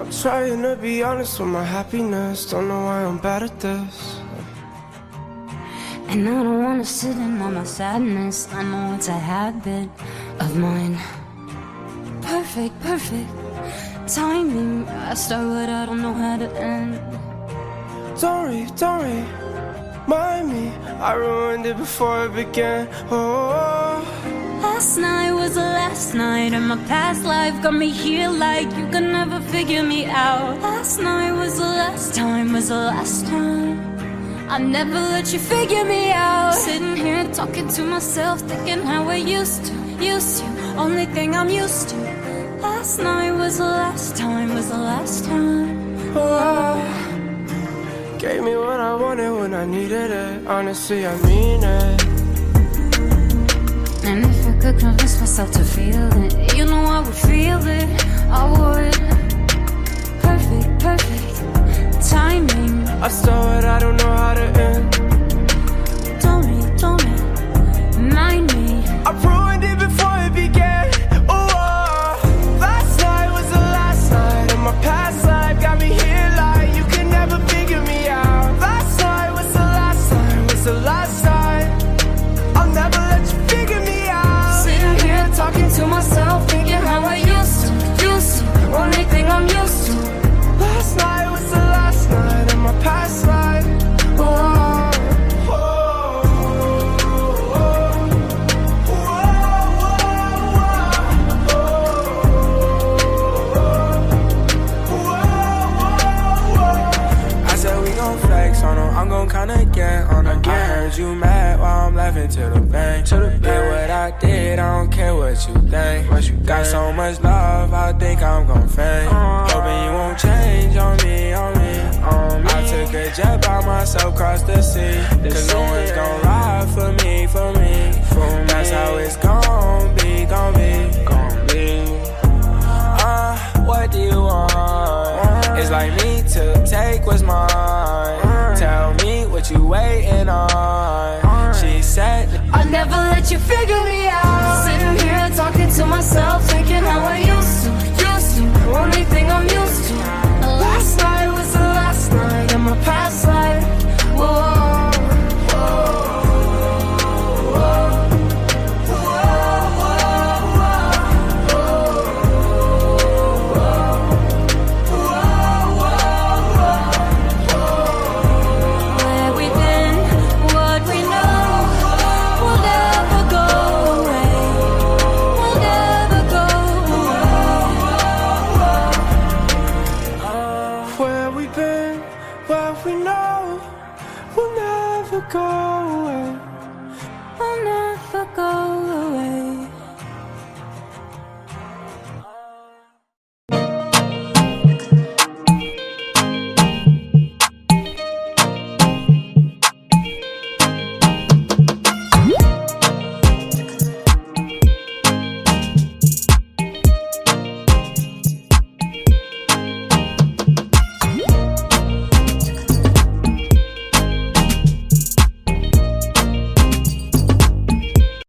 I'm trying to be honest with my happiness. Don't know why I'm bad at this. And I don't wanna sit in on my sadness. I know it's a habit of mine. Perfect, perfect timing. I start what I don't know how to end. Don't worry, don't worry, mind me. I ruined it before it began. Oh. Last night, and my past life got me here like you could never figure me out. Last night was the last time, was the last time. I never let you figure me out. Sitting here talking to myself, thinking how I used to, used to. Only thing I'm used to. Last night was the last time, was the last time. Oh. Gave me what I wanted when I needed it. Honestly, I mean it. Myself to feel it, you know I would feel it. I would. Perfect, perfect timing. I start, I don't know you mad while I'm laughing to the bank. To the Did what I did, I don't care what you think. What you got so much love, I think I'm gon' faint. Hoping you won't change on me, on me, on me. I took a jet by myself across the sea. Cause no one's gon' ride for me, for me. That's how it's gon' be, gon' be, gon' be. Uh, what do you want? It's like me to take what's mine. Tell me what you waiting on. She said, I'll never let you figure me where we know, we'll never go away. Will never go